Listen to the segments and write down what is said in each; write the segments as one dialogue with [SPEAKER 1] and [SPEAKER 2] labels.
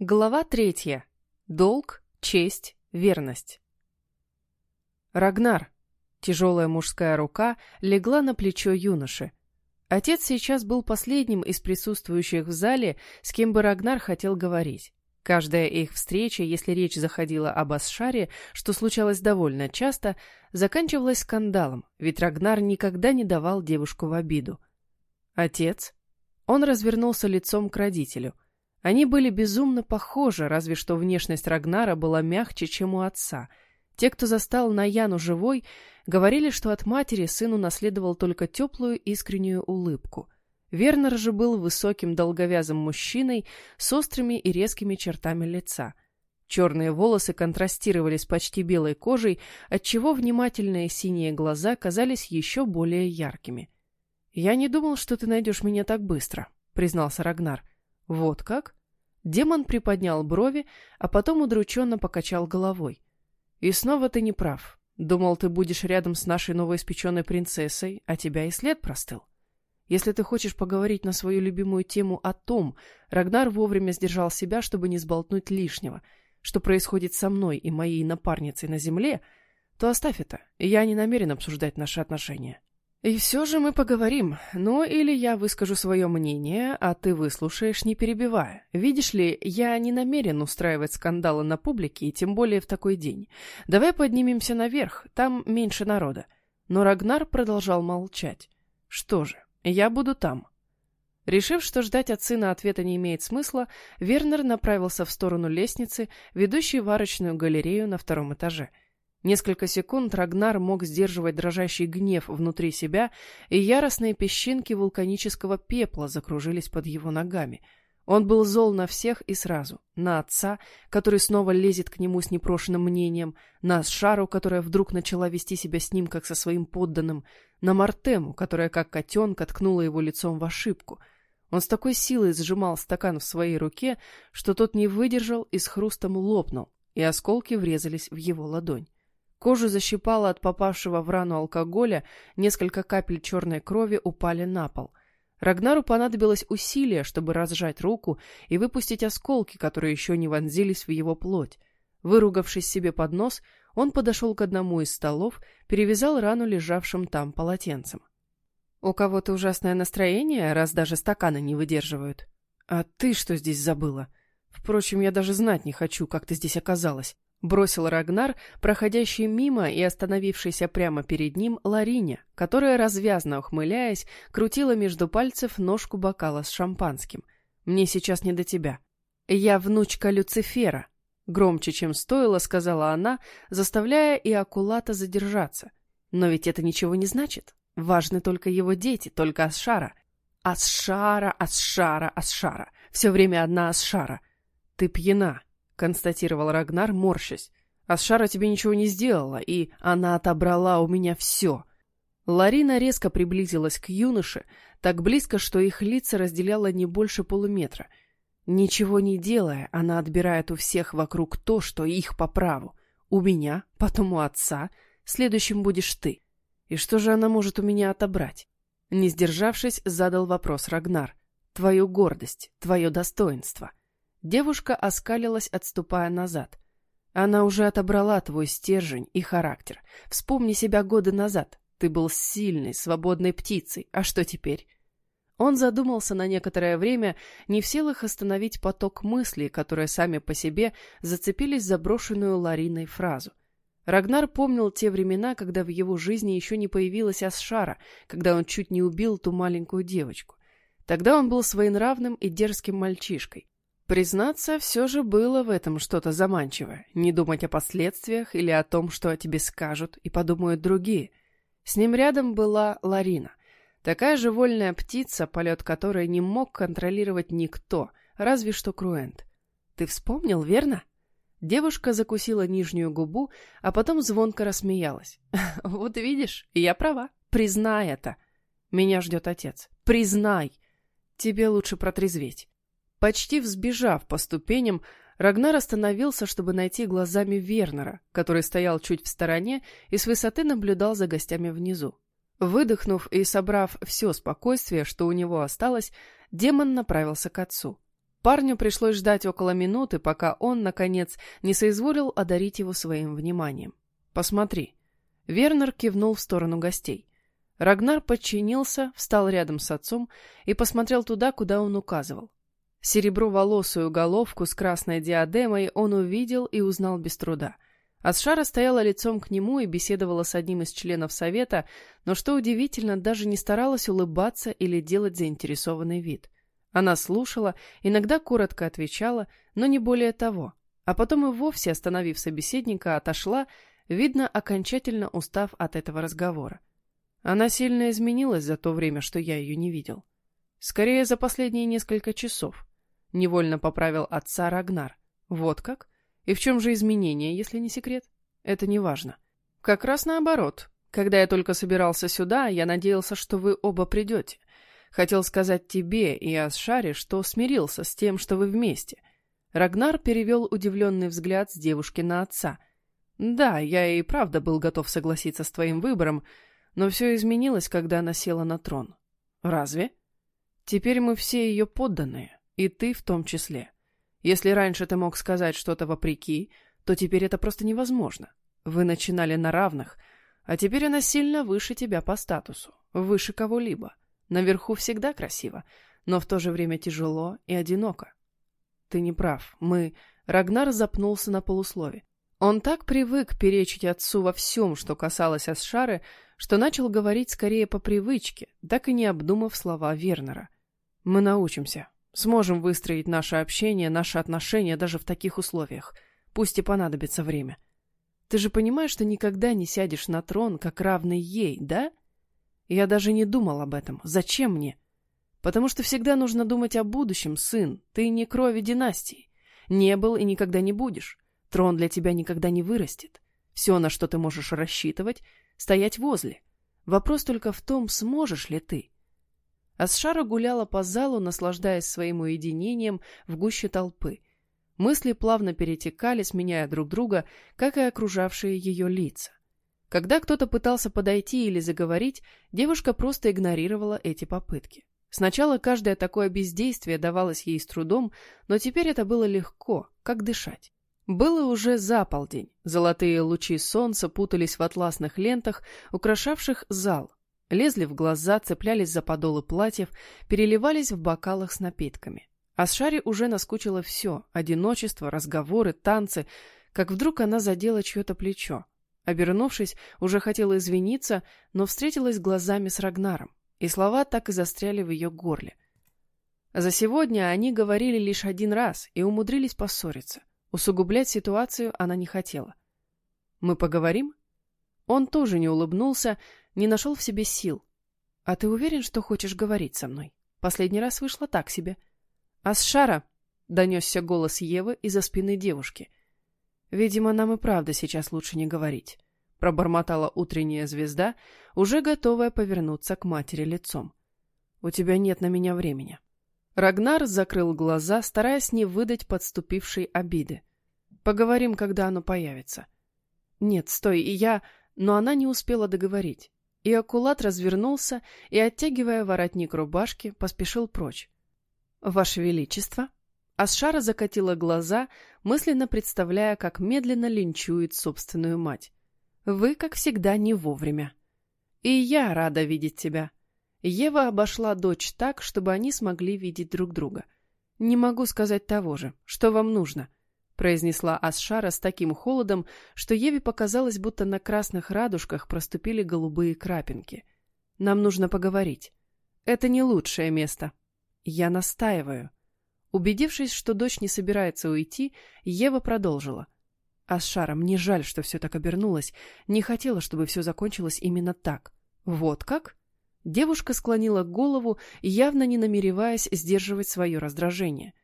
[SPEAKER 1] Глава третья. Долг, честь, верность. Рагнар. Тяжелая мужская рука легла на плечо юноши. Отец сейчас был последним из присутствующих в зале, с кем бы Рагнар хотел говорить. Каждая их встреча, если речь заходила об Асшаре, что случалось довольно часто, заканчивалась скандалом, ведь Рагнар никогда не давал девушку в обиду. Отец. Он развернулся лицом к родителю — они были безумно похожи, разве что внешность Рагнара была мягче, чем у отца. Те, кто застал Наяну живой, говорили, что от матери сын унаследовал только теплую искреннюю улыбку. Вернер же был высоким долговязым мужчиной с острыми и резкими чертами лица. Черные волосы контрастировали с почти белой кожей, отчего внимательные синие глаза казались еще более яркими. «Я не думал, что ты найдешь меня так быстро», — признался Рагнар. — «Вот как?» Демон приподнял брови, а потом удрученно покачал головой. «И снова ты не прав. Думал, ты будешь рядом с нашей новоиспеченной принцессой, а тебя и след простыл. Если ты хочешь поговорить на свою любимую тему о том, Рагнар вовремя сдержал себя, чтобы не сболтнуть лишнего, что происходит со мной и моей напарницей на земле, то оставь это, я не намерен обсуждать наши отношения. И все же мы поговорим. Ну, или я выскажу свое мнение, а ты выслушаешь, не перебивая. Видишь ли, я не намерен устраивать скандалы на публике, и тем более в такой день. Давай поднимемся наверх, там меньше народа. Но Рагнар продолжал молчать. Что же, я буду там. Решив, что ждать от сына ответа не имеет смысла, Вернер направился в сторону лестницы, ведущей в арочную галерею на втором этаже — Несколько секунд Рагнар мог сдерживать дрожащий гнев внутри себя, и яростные песчинки вулканического пепла закружились под его ногами. Он был зол на всех и сразу. На отца, который снова лезет к нему с непрошенным мнением, на Шару, которая вдруг начала вести себя с ним, как со своим подданным, на Мартему, которая, как котенка, ткнула его лицом в ошибку. Он с такой силой сжимал стакан в своей руке, что тот не выдержал и с хрустом лопнул, и осколки врезались в его ладонь. Кожу защипало от попавшего в рану алкоголя, несколько капель черной крови упали на пол. Рагнару понадобилось усилие, чтобы разжать руку и выпустить осколки, которые еще не вонзились в его плоть. Выругавшись себе под нос, он подошел к одному из столов, перевязал рану лежавшим там полотенцем. «У кого-то ужасное настроение, раз даже стаканы не выдерживают. А ты что здесь забыла? Впрочем, я даже знать не хочу, как ты здесь оказалась. Бросил Рагнар, проходящий мимо и остановившийся прямо перед ним Лариня, которая, развязно ухмыляясь, крутила между пальцев ножку бокала с шампанским. «Мне сейчас не до тебя. Я внучка Люцифера», — громче, чем стоило, сказала она, заставляя и Акулата задержаться. «Но ведь это ничего не значит. Важны только его дети, только Асшара. Асшара, Асшара, Асшара. Все время одна Асшара. Ты пьяна», — констатировал Рагнар, морщась. «Асшара тебе ничего не сделала, и она отобрала у меня все». Ларина резко приблизилась к юноше, так близко, что их лица разделяло не больше полуметра. Ничего не делая, она отбирает у всех вокруг то, что их по праву. У меня, потом у отца, следующим будешь ты. И что же она может у меня отобрать? Не сдержавшись, задал вопрос Рагнар. Твою гордость, твое достоинство — Девушка оскалилась, отступая назад. Она уже отобрала твой стержень и характер. Вспомни себя годы назад. Ты был сильной, свободной птицей. А что теперь? Он задумался на некоторое время, не в силах остановить поток мыслей, которые сами по себе зацепились за брошенную Лариной фразу. Рагнар помнил те времена, когда в его жизни еще не появилась Асшара, когда он чуть не убил ту маленькую девочку. Тогда он был своенравным и дерзким мальчишкой. Признаться, все же было в этом что-то заманчивое. Не думать о последствиях или о том, что о тебе скажут и подумают другие. С ним рядом была Ларина. Такая же вольная птица, полет которой не мог контролировать никто, разве что Круэнт. Ты вспомнил, верно? Девушка закусила нижнюю губу, а потом звонко рассмеялась. «Вот видишь, я права. Признай это. Меня ждет отец. Признай. Тебе лучше протрезветь. Почти взбежав по ступеням, Рагнар остановился, чтобы найти глазами Вернера, который стоял чуть в стороне и с высоты наблюдал за гостями внизу. Выдохнув и собрав все спокойствие, что у него осталось, демон направился к отцу. Парню пришлось ждать около минуты, пока он, наконец, не соизволил одарить его своим вниманием. «Посмотри». Вернер кивнул в сторону гостей. Рагнар подчинился, встал рядом с отцом и посмотрел туда, куда он указывал. Серебро-волосую головку с красной диадемой он увидел и узнал без труда. Асшара стояла лицом к нему и беседовала с одним из членов совета, но, что удивительно, даже не старалась улыбаться или делать заинтересованный вид. Она слушала, иногда коротко отвечала, но не более того, а потом и вовсе, остановив собеседника, отошла, видно, окончательно устав от этого разговора. Она сильно изменилась за то время, что я ее не видел. Скорее, за последние несколько часов. Невольно поправил отца Рагнар. Вот как? И в чем же изменения, если не секрет? Это не важно. Как раз наоборот. Когда я только собирался сюда, я надеялся, что вы оба придете. Хотел сказать тебе и Асшаре, что смирился с тем, что вы вместе. Рагнар перевел удивленный взгляд с девушки на отца. Да, я и правда был готов согласиться с твоим выбором, но все изменилось, когда она села на трон. Разве? Теперь мы все ее подданные, и ты в том числе. Если раньше ты мог сказать что-то вопреки, то теперь это просто невозможно. Вы начинали на равных, а теперь она сильно выше тебя по статусу, выше кого-либо. Наверху всегда красиво, но в то же время тяжело и одиноко. Ты не прав. Мы... Рагнар запнулся на полуслове. Он так привык перечить отцу во всем, что касалось Асшары, что начал говорить скорее по привычке, так и не обдумав слова Вернера. Мы научимся. Сможем выстроить наше общение, наши отношения даже в таких условиях. Пусть и понадобится время. Ты же понимаешь, что никогда не сядешь на трон, как равный ей, да? — я даже не думал об этом. Зачем мне? Потому что всегда нужно думать о будущем, сын. Ты не крови династии. Не был и никогда не будешь. Трон для тебя никогда не вырастет. Все, на что ты можешь рассчитывать, стоять возле. Вопрос только в том, сможешь ли ты. Асшара гуляла по залу, наслаждаясь своим уединением в гуще толпы. Мысли плавно перетекали, сменяя друг друга, как и окружавшие ее лица. Когда кто-то пытался подойти или заговорить, девушка просто игнорировала эти попытки. Сначала каждое такое бездействие давалось ей с трудом, но теперь это было легко, как дышать. Было уже за полдень. Золотые лучи солнца путались в атласных лентах, украшавших зал. Лезли в глаза, цеплялись за подолы платьев, переливались в бокалах с напитками. А с Шаре уже наскучило все — одиночество, разговоры, танцы, как вдруг она задела чье-то плечо. Обернувшись, уже хотела извиниться, но встретилась глазами с Рагнаром, и слова так и застряли в ее горле. За сегодня они говорили лишь один раз и умудрились поссориться. Усугублять ситуацию она не хотела. «Мы поговорим?» Он тоже не улыбнулся, не нашел в себе сил. «А ты уверен, что хочешь говорить со мной? Последний раз вышло так себе». «Асшара!» — донесся голос Евы из-за спины девушки — Видимо, нам и правда сейчас лучше не говорить. Пробормотала утренняя звезда, уже готовая повернуться к матери лицом. У тебя нет на меня времени. Рагнар закрыл глаза, стараясь не выдать подступившей обиды. Поговорим, когда оно появится. Нет, стой, и я... Но она не успела договорить. И акулат развернулся и, оттягивая воротник рубашки, поспешил прочь. «Ваше Величество!» Асшара закатила глаза, мысленно представляя, как медленно линчует собственную мать. «Вы, как всегда, не вовремя». «И я рада видеть тебя». Ева обошла дочь так, чтобы они смогли видеть друг друга. «Не могу сказать того же. Что вам нужно?» Произнесла Асшара с таким холодом, что Еве показалось, будто на красных радужках проступили голубые крапинки. «Нам нужно поговорить. Это не лучшее место. Я настаиваю». Убедившись, что дочь не собирается уйти, Ева продолжила. «Асшара, мне жаль, что все так обернулось. Не хотела, чтобы все закончилось именно так. Вот как?» Девушка склонила голову, явно не намереваясь сдерживать свое раздражение.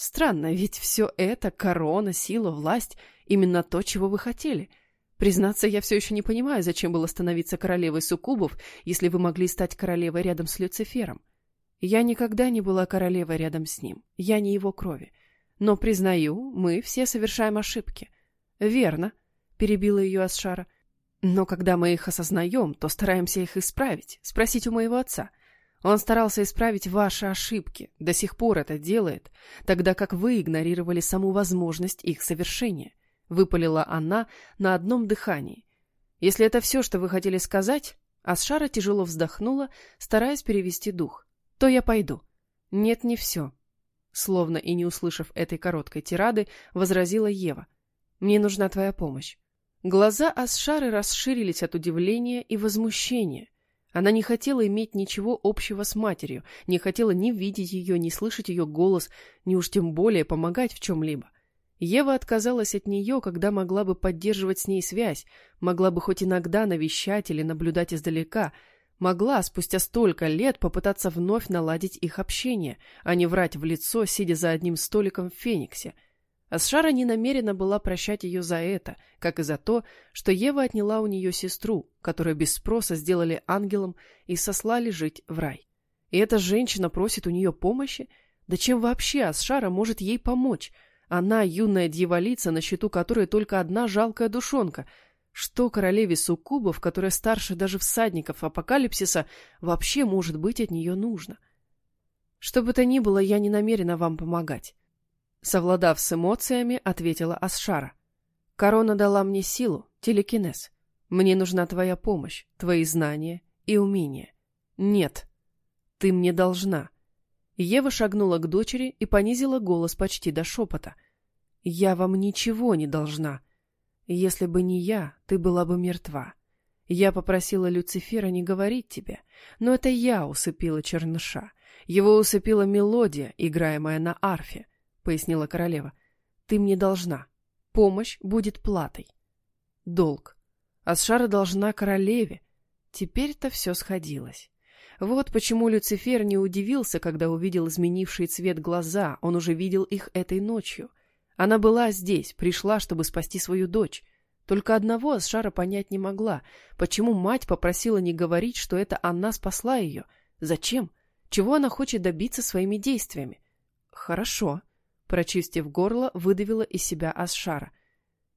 [SPEAKER 1] «Странно, ведь все это — корона, сила, власть — именно то, чего вы хотели. Признаться, я все еще не понимаю, зачем было становиться королевой суккубов, если вы могли стать королевой рядом с Люцифером. Я никогда не была королевой рядом с ним, я не его крови. Но, признаю, мы все совершаем ошибки. Верно, перебила ее Асшара. Но когда мы их осознаем, то стараемся их исправить, спросить у моего отца. Он старался исправить ваши ошибки, до сих пор это делает, тогда как вы игнорировали саму возможность их совершения. Выпалила она на одном дыхании. Если это все, что вы хотели сказать, Асшара тяжело вздохнула, стараясь перевести дух, то я пойду. Нет, не все. Словно и не услышав этой короткой тирады, возразила Ева. Мне нужна твоя помощь. Глаза Асшары расширились от удивления и возмущения. Она не хотела иметь ничего общего с матерью, не хотела ни видеть ее, ни слышать ее голос, ни уж тем более помогать в чем-либо. Ева отказалась от нее, когда могла бы поддерживать с ней связь, могла бы хоть иногда навещать или наблюдать издалека, могла спустя столько лет попытаться вновь наладить их общение, а не врать в лицо, сидя за одним столиком в Фениксе — Асшара не намерена была прощать ее за это, как и за то, что Ева отняла у нее сестру, которую без спроса сделали ангелом и сослали жить в рай. И эта женщина просит у нее помощи? Да чем вообще Асшара может ей помочь? Она юная дьяволица, на счету которой только одна жалкая душонка. Что королеве суккубов, которая старше даже всадников апокалипсиса, вообще может быть от нее нужно? Что бы то ни было, я не намерена вам помогать. Совладав с эмоциями, ответила Асшара. Корона дала мне силу, телекинез. Мне нужна твоя помощь, твои знания и умения. Нет, ты мне должна. Ева шагнула к дочери и понизила голос почти до шепота. Я вам ничего не должна. Если бы не я, ты была бы мертва. Я попросила Люцифера не говорить тебе, но это я усыпила черныша. Его усыпила мелодия, играемая на арфе пояснила королева. Ты мне должна. Помощь будет платой. Долг. Асшара должна королеве. Теперь-то все сходилось. Вот почему Люцифер не удивился, когда увидел изменивший цвет глаза, он уже видел их этой ночью. Она была здесь, пришла, чтобы спасти свою дочь. Только одного Асшара понять не могла, почему мать попросила не говорить, что это она спасла ее. Зачем? Чего она хочет добиться своими действиями? Хорошо. Прочистив горло, выдавила из себя Асшара.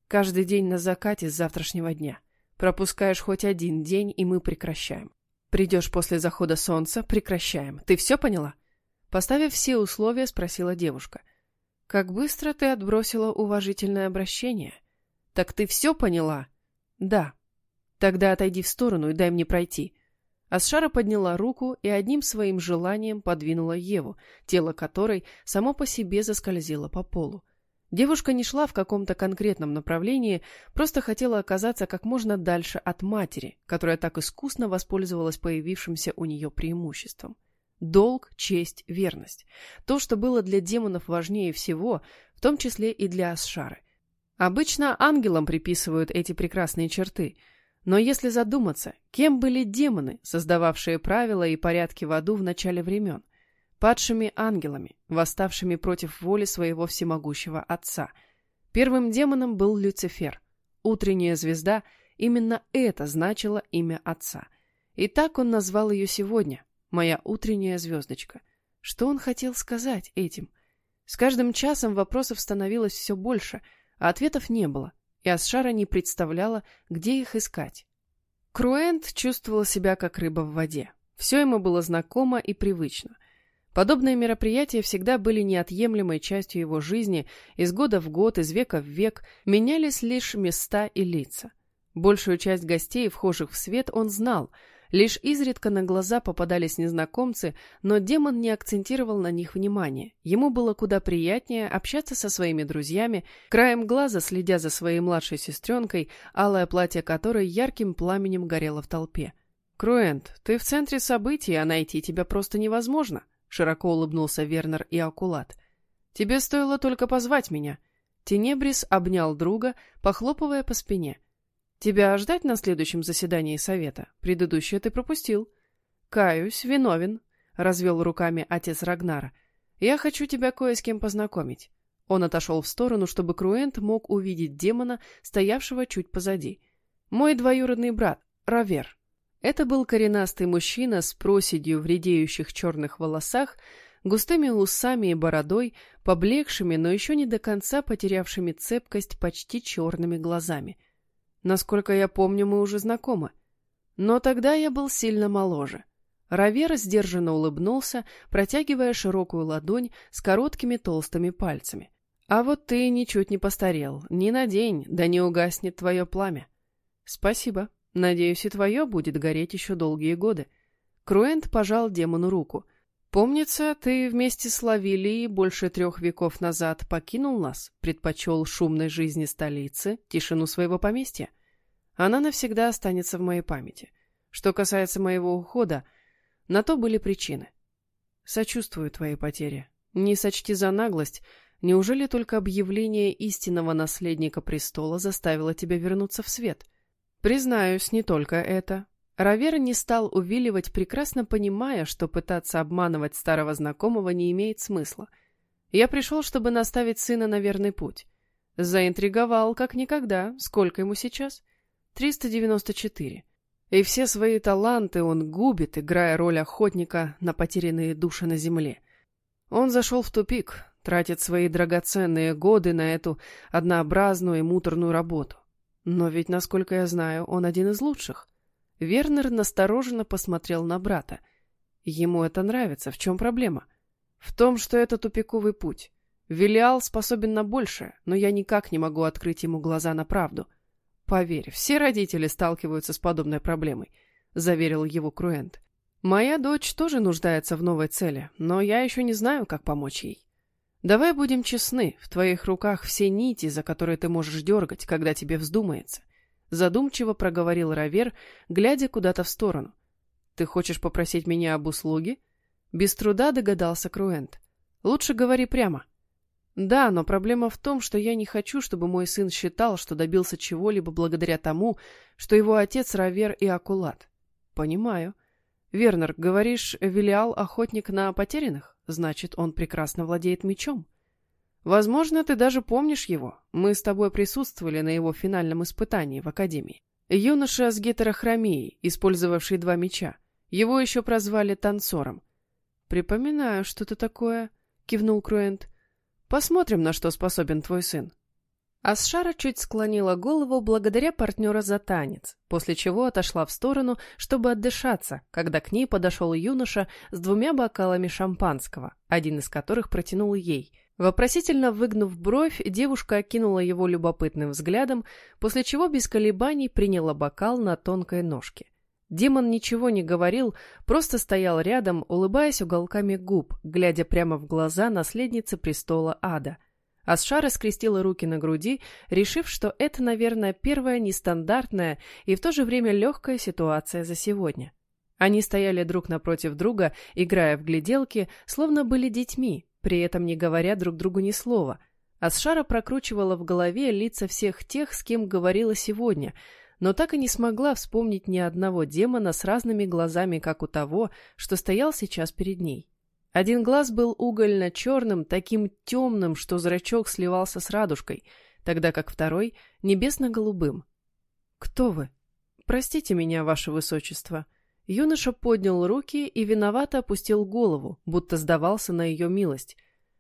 [SPEAKER 1] Каждый день на закате с завтрашнего дня. Пропускаешь хоть один день, и мы прекращаем. Придешь после захода солнца, прекращаем. Ты все поняла? Поставив все условия, спросила девушка. Как быстро ты отбросила уважительное обращение? Так ты все поняла? Да. Тогда отойди в сторону и дай мне пройти. Асшара подняла руку и одним своим желанием подвинула Еву, тело которой само по себе заскользило по полу. Девушка не шла в каком-то конкретном направлении, просто хотела оказаться как можно дальше от матери, которая так искусно воспользовалась появившимся у нее преимуществом. Долг, честь, верность. То, что было для демонов важнее всего, в том числе и для Асшары. Обычно ангелам приписывают эти прекрасные черты – но если задуматься, кем были демоны, создававшие правила и порядки в аду в начале времен? Падшими ангелами, восставшими против воли своего всемогущего отца. Первым демоном был Люцифер. Утренняя звезда, именно это значило имя отца. И так он назвал ее сегодня, моя утренняя звездочка. Что он хотел сказать этим? С каждым часом вопросов становилось все больше, а ответов не было и Асшара не представляла, где их искать. Круэнт чувствовал себя как рыба в воде. Все ему было знакомо и привычно. Подобные мероприятия всегда были неотъемлемой частью его жизни, из года в год, из века в век, менялись лишь места и лица. Большую часть гостей, вхожих в свет, он знал — Лишь изредка на глаза попадались незнакомцы, но демон не акцентировал на них внимания. Ему было куда приятнее общаться со своими друзьями, краем глаза следя за своей младшей сестренкой, алое платье которой ярким пламенем горело в толпе. «Круэнт, ты в центре событий, а найти тебя просто невозможно», — широко улыбнулся Вернер и Акулат. «Тебе стоило только позвать меня». Тенебрис обнял друга, похлопывая по спине — Тебя ждать на следующем заседании совета? Предыдущее ты пропустил. Каюсь, виновен, развел руками отец Рагнара. Я хочу тебя кое с кем познакомить. Он отошел в сторону, чтобы Круэнт мог увидеть демона, стоявшего чуть позади. Мой двоюродный брат, Равер. Это был коренастый мужчина с проседью в редеющих черных волосах, густыми усами и бородой, поблекшими, но еще не до конца потерявшими цепкость почти черными глазами — Насколько я помню, мы уже знакомы. Но тогда я был сильно моложе. Равер сдержанно улыбнулся, протягивая широкую ладонь с короткими толстыми пальцами. «А вот ты ничуть не постарел. Ни на день, да не угаснет твое пламя». «Спасибо. Надеюсь, и твое будет гореть еще долгие годы». Круэнт пожал демону руку. «Помнится, ты вместе с Лавилией больше трех веков назад покинул нас, предпочел шумной жизни столицы, тишину своего поместья. Она навсегда останется в моей памяти. Что касается моего ухода, на то были причины. Сочувствую твоей потере. Не сочти за наглость, неужели только объявление истинного наследника престола заставило тебя вернуться в свет? Признаюсь, не только это, Равер не стал увиливать, прекрасно понимая, что пытаться обманывать старого знакомого не имеет смысла. Я пришел, чтобы наставить сына на верный путь. Заинтриговал, как никогда. Сколько ему сейчас? 394. И все свои таланты он губит, играя роль охотника на потерянные души на земле. Он зашел в тупик, тратит свои драгоценные годы на эту однообразную и муторную работу. Но ведь, насколько я знаю, он один из лучших. Вернер настороженно посмотрел на брата. Ему это нравится. В чем проблема? В том, что это тупиковый путь. Велиал способен на большее, но я никак не могу открыть ему глаза на правду. Поверь, все родители сталкиваются с подобной проблемой, заверил его Круэнт. Моя дочь тоже нуждается в новой цели, но я еще не знаю, как помочь ей. Давай будем честны, в твоих руках все нити, за которые ты можешь дергать, когда тебе вздумается. Задумчиво проговорил Равер, глядя куда-то в сторону. «Ты хочешь попросить меня об услуге?» Без труда догадался Круэнт. «Лучше говори прямо». «Да, но проблема в том, что я не хочу, чтобы мой сын считал, что добился чего-либо благодаря тому, что его отец Равер и Акулат». «Понимаю. Вернер, говоришь, Велиал охотник на потерянных? Значит, он прекрасно владеет мечом». Возможно, ты даже помнишь его. Мы с тобой присутствовали на его финальном испытании в Академии. Юноша с гетерохромией, использовавший два меча. Его еще прозвали танцором. «Припоминаю что-то такое», — кивнул Круэнт. «Посмотрим, на что способен твой сын». Асшара чуть склонила голову благодаря партнера за танец, после чего отошла в сторону, чтобы отдышаться, когда к ней подошел юноша с двумя бокалами шампанского, один из которых протянул ей, Вопросительно выгнув бровь, девушка окинула его любопытным взглядом, после чего без колебаний приняла бокал на тонкой ножке. Демон ничего не говорил, просто стоял рядом, улыбаясь уголками губ, глядя прямо в глаза наследницы престола ада. Асша раскрестила руки на груди, решив, что это, наверное, первая нестандартная и в то же время легкая ситуация за сегодня. Они стояли друг напротив друга, играя в гляделки, словно были детьми, при этом не говоря друг другу ни слова. Асшара прокручивала в голове лица всех тех, с кем говорила сегодня, но так и не смогла вспомнить ни одного демона с разными глазами, как у того, что стоял сейчас перед ней. Один глаз был угольно-черным, таким темным, что зрачок сливался с радужкой, тогда как второй — небесно-голубым. «Кто вы?» «Простите меня, ваше высочество», Юноша поднял руки и виновато опустил голову, будто сдавался на ее милость.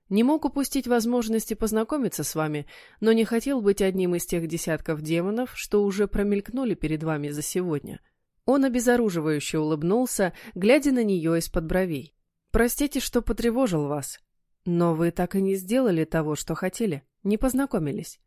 [SPEAKER 1] Не мог упустить возможности познакомиться с вами, но не хотел быть одним из тех десятков демонов, что уже промелькнули перед вами за сегодня. Он обезоруживающе улыбнулся, глядя на нее из-под бровей. «Простите, что потревожил вас. Но вы так и не сделали того, что хотели, не познакомились».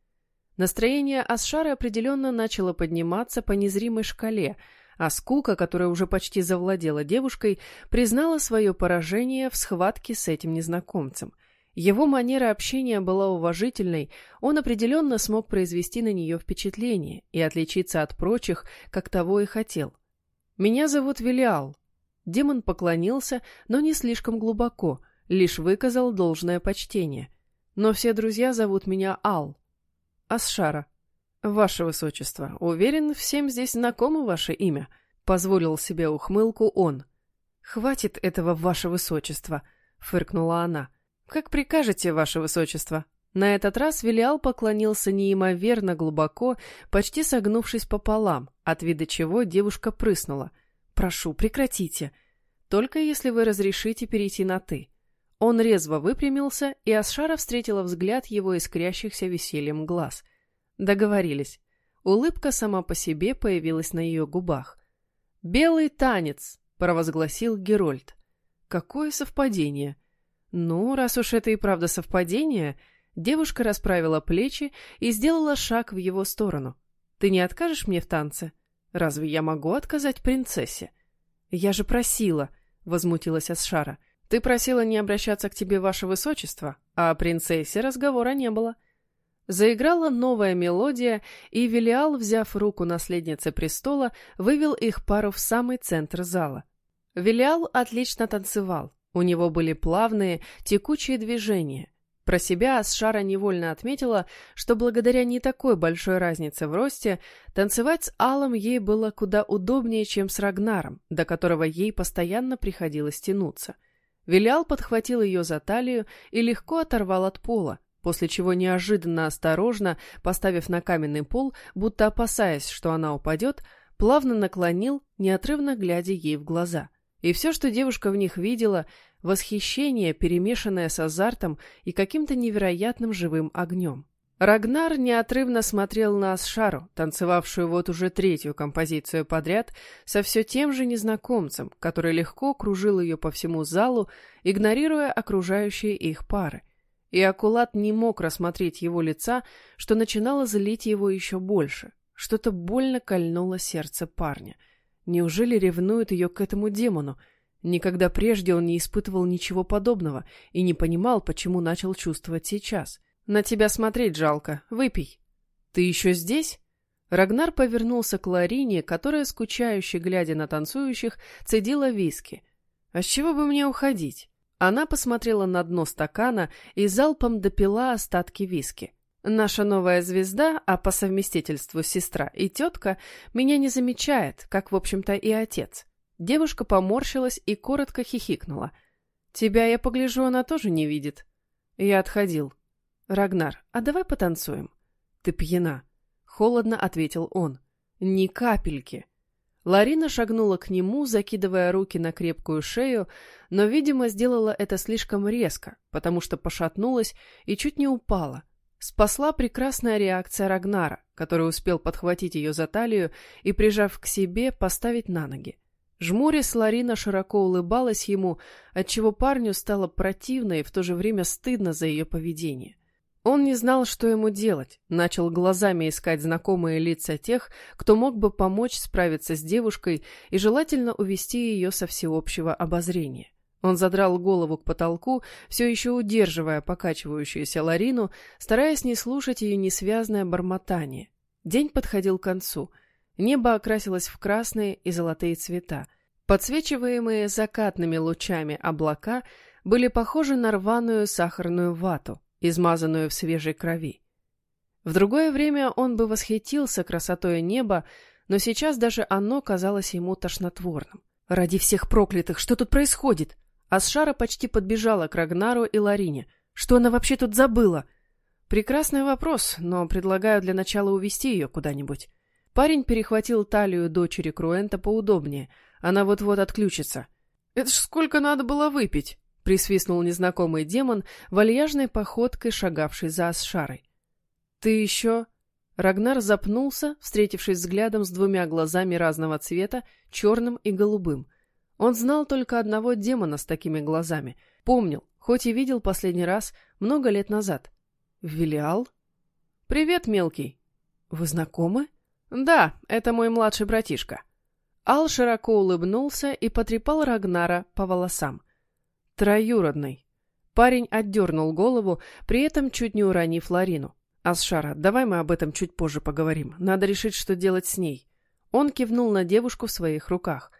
[SPEAKER 1] Настроение Асшары определенно начало подниматься по незримой шкале — а скука, которая уже почти завладела девушкой, признала свое поражение в схватке с этим незнакомцем. Его манера общения была уважительной, он определенно смог произвести на нее впечатление и отличиться от прочих, как того и хотел. «Меня зовут Велиал». Демон поклонился, но не слишком глубоко, лишь выказал должное почтение. «Но все друзья зовут меня Ал». «Асшара», «Ваше высочество, уверен, всем здесь знакомо ваше имя», — позволил себе ухмылку он. «Хватит этого, ваше высочество», — фыркнула она. «Как прикажете, ваше высочество». На этот раз Велиал поклонился неимоверно глубоко, почти согнувшись пополам, от вида чего девушка прыснула. «Прошу, прекратите. Только если вы разрешите перейти на «ты». Он резво выпрямился, и Асшара встретила взгляд его искрящихся весельем глаз — Договорились. Улыбка сама по себе появилась на ее губах. «Белый танец!» — провозгласил Герольд. «Какое совпадение!» «Ну, раз уж это и правда совпадение...» Девушка расправила плечи и сделала шаг в его сторону. «Ты не откажешь мне в танце? Разве я могу отказать принцессе?» «Я же просила», — возмутилась Асшара. «Ты просила не обращаться к тебе, ваше высочество, а о принцессе разговора не было». Заиграла новая мелодия, и Велиал, взяв руку наследницы престола, вывел их пару в самый центр зала. Велиал отлично танцевал, у него были плавные, текучие движения. Про себя Асшара невольно отметила, что благодаря не такой большой разнице в росте, танцевать с Алом ей было куда удобнее, чем с Рагнаром, до которого ей постоянно приходилось тянуться. Велиал подхватил ее за талию и легко оторвал от пола, после чего неожиданно осторожно, поставив на каменный пол, будто опасаясь, что она упадет, плавно наклонил, неотрывно глядя ей в глаза. И все, что девушка в них видела, восхищение, перемешанное с азартом и каким-то невероятным живым огнем. Рагнар неотрывно смотрел на Асшару, танцевавшую вот уже третью композицию подряд, со все тем же незнакомцем, который легко кружил ее по всему залу, игнорируя окружающие их пары и Акулат не мог рассмотреть его лица, что начинало злить его еще больше. Что-то больно кольнуло сердце парня. Неужели ревнует ее к этому демону? Никогда прежде он не испытывал ничего подобного и не понимал, почему начал чувствовать сейчас. «На тебя смотреть жалко. Выпей». «Ты еще здесь?» Рагнар повернулся к Ларине, которая, скучающе глядя на танцующих, цедила виски. «А с чего бы мне уходить?» Она посмотрела на дно стакана и залпом допила остатки виски. Наша новая звезда, а по совместительству сестра и тетка, меня не замечает, как, в общем-то, и отец. Девушка поморщилась и коротко хихикнула. «Тебя, я погляжу, она тоже не видит». Я отходил. «Рагнар, а давай потанцуем?» «Ты пьяна», — холодно ответил он. «Ни капельки». Ларина шагнула к нему, закидывая руки на крепкую шею, но, видимо, сделала это слишком резко, потому что пошатнулась и чуть не упала. Спасла прекрасная реакция Рагнара, который успел подхватить ее за талию и, прижав к себе, поставить на ноги. Жмурясь, Ларина широко улыбалась ему, отчего парню стало противно и в то же время стыдно за ее поведение. Он не знал, что ему делать, начал глазами искать знакомые лица тех, кто мог бы помочь справиться с девушкой и желательно увести ее со всеобщего обозрения. Он задрал голову к потолку, все еще удерживая покачивающуюся Ларину, стараясь не слушать ее несвязное бормотание. День подходил к концу. Небо окрасилось в красные и золотые цвета. Подсвечиваемые закатными лучами облака были похожи на рваную сахарную вату измазанную в свежей крови. В другое время он бы восхитился красотой неба, но сейчас даже оно казалось ему тошнотворным. «Ради всех проклятых, что тут происходит?» Асшара почти подбежала к Рагнару и Ларине. «Что она вообще тут забыла?» «Прекрасный вопрос, но предлагаю для начала увести ее куда-нибудь». Парень перехватил талию дочери Круэнта поудобнее. Она вот-вот отключится. «Это ж сколько надо было выпить!» Присвистнул незнакомый демон, вальяжной походкой шагавший за Асшарой. «Ты еще...» Рагнар запнулся, встретившись взглядом с двумя глазами разного цвета, черным и голубым. Он знал только одного демона с такими глазами. Помнил, хоть и видел последний раз много лет назад. «Велиал?» «Привет, мелкий!» «Вы знакомы?» «Да, это мой младший братишка». Ал широко улыбнулся и потрепал Рагнара по волосам. Троюродный. Парень отдернул голову, при этом чуть не уронив Ларину. «Асшара, давай мы об этом чуть позже поговорим. Надо решить, что делать с ней». Он кивнул на девушку в своих руках.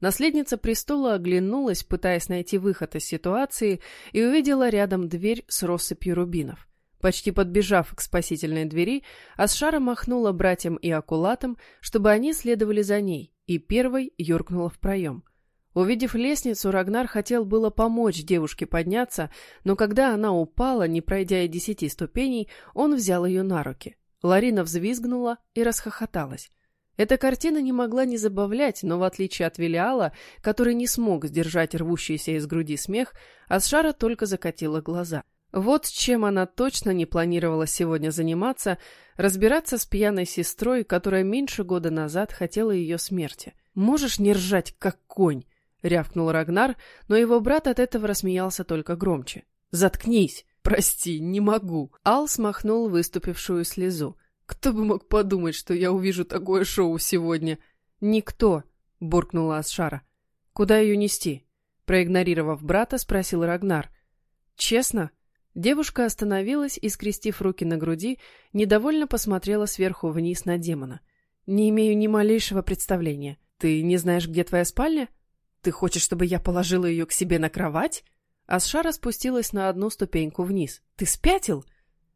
[SPEAKER 1] Наследница престола оглянулась, пытаясь найти выход из ситуации, и увидела рядом дверь с россыпью рубинов. Почти подбежав к спасительной двери, Асшара махнула братьям и акулатам, чтобы они следовали за ней, и первой юркнула в проем. Увидев лестницу, Рагнар хотел было помочь девушке подняться, но когда она упала, не пройдя и десяти ступеней, он взял ее на руки. Ларина взвизгнула и расхохоталась. Эта картина не могла не забавлять, но в отличие от Велиала, который не смог сдержать рвущийся из груди смех, Асшара только закатила глаза. Вот чем она точно не планировала сегодня заниматься, разбираться с пьяной сестрой, которая меньше года назад хотела ее смерти. «Можешь не ржать, как конь?» — рявкнул Рагнар, но его брат от этого рассмеялся только громче. «Заткнись!» «Прости, не могу!» Ал смахнул выступившую слезу. «Кто бы мог подумать, что я увижу такое шоу сегодня?» «Никто!» — буркнула Асшара. «Куда ее нести?» Проигнорировав брата, спросил Рагнар. «Честно?» Девушка остановилась и, скрестив руки на груди, недовольно посмотрела сверху вниз на демона. «Не имею ни малейшего представления. Ты не знаешь, где твоя спальня? Ты хочешь, чтобы я положила ее к себе на кровать?» Асшара спустилась на одну ступеньку вниз. «Ты спятил?»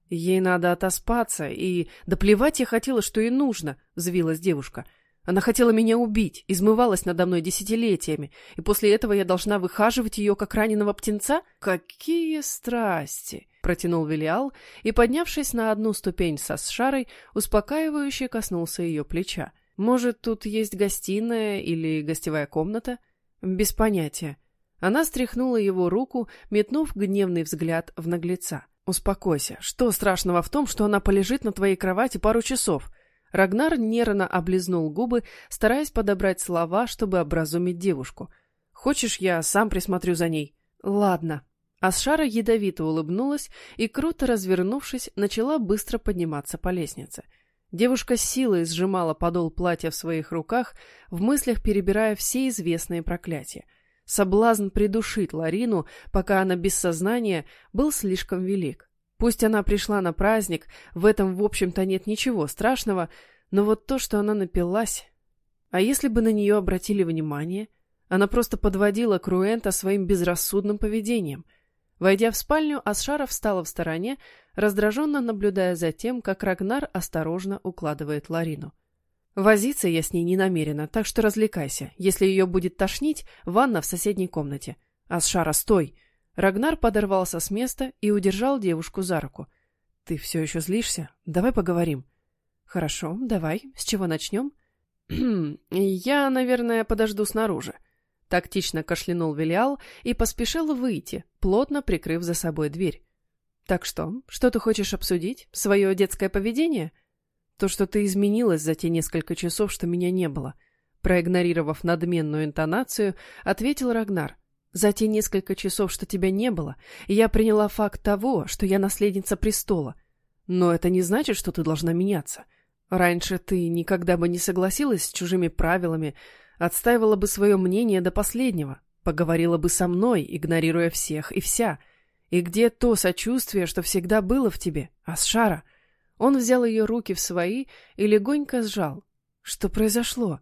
[SPEAKER 1] «Ей надо отоспаться, и... Да плевать я хотела, что ей нужно!» — взвилась девушка. Она хотела меня убить, измывалась надо мной десятилетиями, и после этого я должна выхаживать ее, как раненого птенца? Какие страсти! Протянул Велиал и, поднявшись на одну ступень со Сшарой, успокаивающе коснулся ее плеча. Может, тут есть гостиная или гостевая комната? Без понятия. Она стряхнула его руку, метнув гневный взгляд в наглеца. «Успокойся. Что страшного в том, что она полежит на твоей кровати пару часов? Рагнар нервно облизнул губы, стараясь подобрать слова, чтобы образумить девушку. «Хочешь, я сам присмотрю за ней?» «Ладно». Асшара ядовито улыбнулась и, круто развернувшись, начала быстро подниматься по лестнице. Девушка силой сжимала подол платья в своих руках, в мыслях перебирая все известные проклятия. Соблазн придушить Ларину, пока она без сознания, был слишком велик. Пусть она пришла на праздник, в этом, в общем-то, нет ничего страшного, но вот то, что она напилась... А если бы на нее обратили внимание? Она просто подводила Круэнта своим безрассудным поведением. Войдя в спальню, Асшара встала в стороне, раздраженно наблюдая за тем, как Рагнар осторожно укладывает Ларину. Возиться я с ней не намерена, так что развлекайся. Если ее будет тошнить, ванна в соседней комнате. Асшара, стой! Рагнар подорвался с места и удержал девушку за руку. «Ты все еще злишься? Давай поговорим». «Хорошо, давай. С чего начнем?» «Я, наверное, подожду снаружи». Тактично кашлянул Велиал и поспешил выйти, плотно прикрыв за собой дверь. «Так что, что ты хочешь обсудить? Свое детское поведение?» «То, что ты изменилась за те несколько часов, что меня не было». Проигнорировав надменную интонацию, ответил Рагнар. За те несколько часов, что тебя не было, я приняла факт того, что я наследница престола. Но это не значит, что ты должна меняться. Раньше ты никогда бы не согласилась с чужими правилами, отстаивала бы свое мнение до последнего, поговорила бы со мной, игнорируя всех и вся. И где то сочувствие, что всегда было в тебе, Асшара? Он взял ее руки в свои и легонько сжал. Что произошло?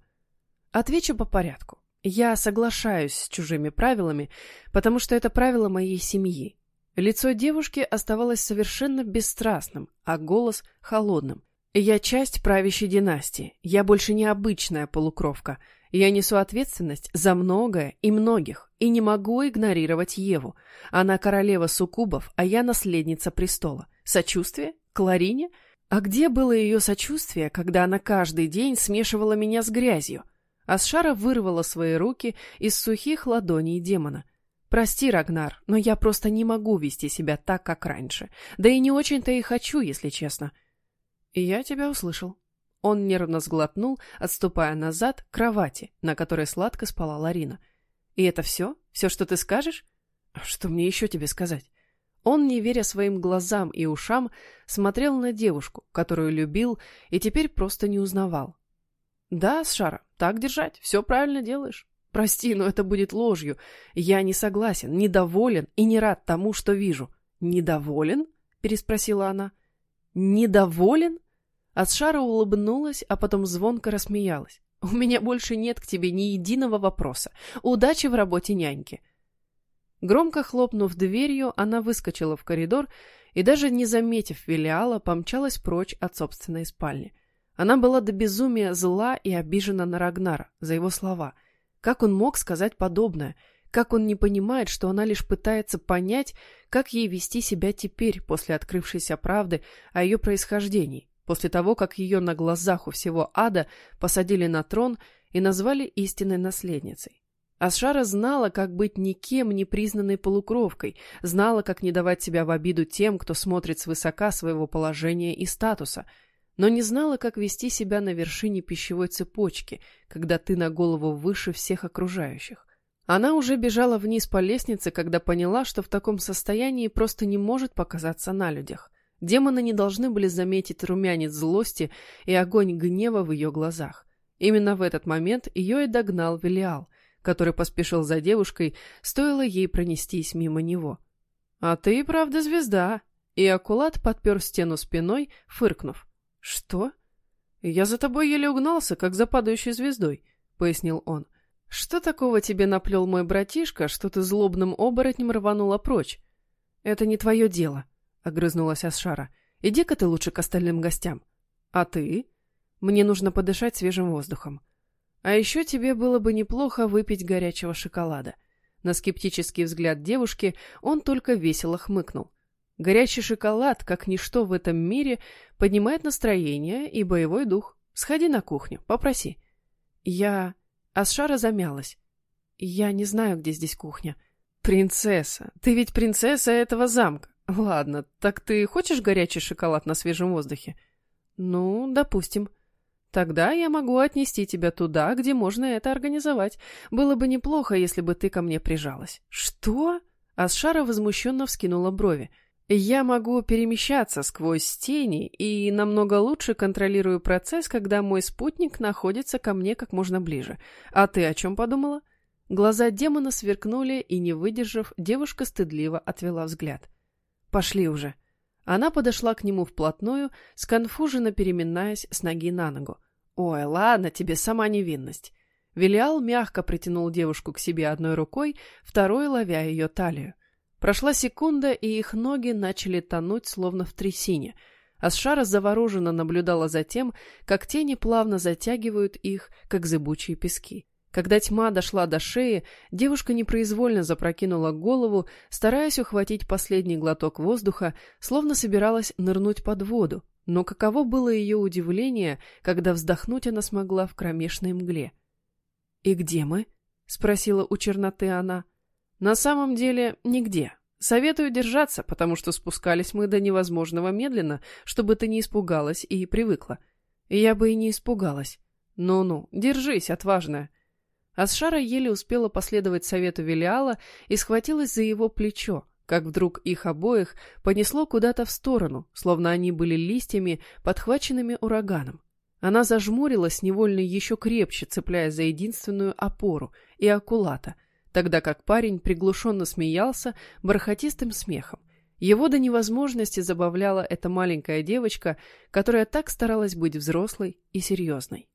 [SPEAKER 1] Отвечу по порядку. Я соглашаюсь с чужими правилами, потому что это правило моей семьи. Лицо девушки оставалось совершенно бесстрастным, а голос — холодным. Я часть правящей династии. Я больше не обычная полукровка. Я несу ответственность за многое и многих, и не могу игнорировать Еву. Она королева суккубов, а я наследница престола. Сочувствие? Кларине? А где было ее сочувствие, когда она каждый день смешивала меня с грязью? Асшара вырвала свои руки из сухих ладоней демона. «Прости, Рагнар, но я просто не могу вести себя так, как раньше. Да и не очень-то и хочу, если честно». Я тебя услышал. Он нервно сглотнул, отступая назад к кровати, на которой сладко спала Ларина. «И это все? Все, что ты скажешь?» «Что мне еще тебе сказать?» Он, не веря своим глазам и ушам, смотрел на девушку, которую любил и теперь просто не узнавал. Да, Сшара, так держать, все правильно делаешь. Прости, но это будет ложью. Я не согласен, недоволен и не рад тому, что вижу. Недоволен? Переспросила она. Недоволен? Асшара улыбнулась, а потом звонко рассмеялась. У меня больше нет к тебе ни единого вопроса. Удачи в работе няньки. Громко хлопнув дверью, она выскочила в коридор и, даже не заметив филиала, помчалась прочь от собственной спальни. Она была до безумия зла и обижена на Рагнара за его слова. Как он мог сказать подобное? Как он не понимает, что она лишь пытается понять, как ей вести себя теперь после открывшейся правды о ее происхождении, после того, как ее на глазах у всего ада посадили на трон и назвали истинной наследницей? Асшара знала, как быть никем не признанной полукровкой, знала, как не давать себя в обиду тем, кто смотрит свысока своего положения и статуса – но не знала, как вести себя на вершине пищевой цепочки, когда ты на голову выше всех окружающих. Она уже бежала вниз по лестнице, когда поняла, что в таком состоянии просто не может показаться на людях. Демоны не должны были заметить румянец злости и огонь гнева в ее глазах. Именно в этот момент ее и догнал Велиал, который поспешил за девушкой, стоило ей пронестись мимо него. «А ты, правда, звезда!» И Акулат подпер стену спиной, фыркнув. «Что?» «Я за тобой еле угнался, как за падающей звездой», — пояснил он. «Что такого тебе наплел мой братишка, что ты злобным оборотнем рванула прочь?» «Это не твое дело», — огрызнулась Асшара. «Иди-ка ты лучше к остальным гостям». «А ты?» «Мне нужно подышать свежим воздухом». «А еще тебе было бы неплохо выпить горячего шоколада». На скептический взгляд девушки он только весело хмыкнул. Горячий шоколад, как ничто в этом мире, поднимает настроение и боевой дух. Сходи на кухню, попроси. Я... Асшара замялась. Я не знаю, где здесь кухня. Принцесса, ты ведь принцесса этого замка. Ладно, так ты хочешь горячий шоколад на свежем воздухе? Ну, допустим. Тогда я могу отнести тебя туда, где можно это организовать. Было бы неплохо, если бы ты ко мне прижалась. Что? Асшара возмущенно вскинула брови. Я могу перемещаться сквозь тени и намного лучше контролирую процесс, когда мой спутник находится ко мне как можно ближе. А ты о чем подумала? Глаза демона сверкнули, и, не выдержав, девушка стыдливо отвела взгляд. «Пошли уже». Она подошла к нему вплотную, сконфуженно переминаясь с ноги на ногу. «Ой, ладно, тебе сама невинность». Велиал мягко притянул девушку к себе одной рукой, второй ловя ее талию. Прошла секунда, и их ноги начали тонуть, словно в трясине. Асшара завороженно наблюдала за тем, как тени плавно затягивают их, как зыбучие пески. Когда тьма дошла до шеи, девушка непроизвольно запрокинула голову, стараясь ухватить последний глоток воздуха, словно собиралась нырнуть под воду. Но каково было ее удивление, когда вздохнуть она смогла в кромешной мгле. «И где мы?» — спросила у черноты она. На самом деле, нигде. Советую держаться, потому что спускались мы до невозможного медленно, чтобы ты не испугалась и привыкла. Я бы и не испугалась. Ну-ну, держись, отважная. Асшара еле успела последовать совету Велиала и схватилась за его плечо, как вдруг их обоих понесло куда-то в сторону, словно они были листьями, подхваченными ураганом. Она зажмурилась, невольно еще крепче цепляясь за единственную опору и акулата, тогда как парень приглушенно смеялся бархатистым смехом. Его до невозможности забавляла эта маленькая девочка, которая так старалась быть взрослой и серьезной.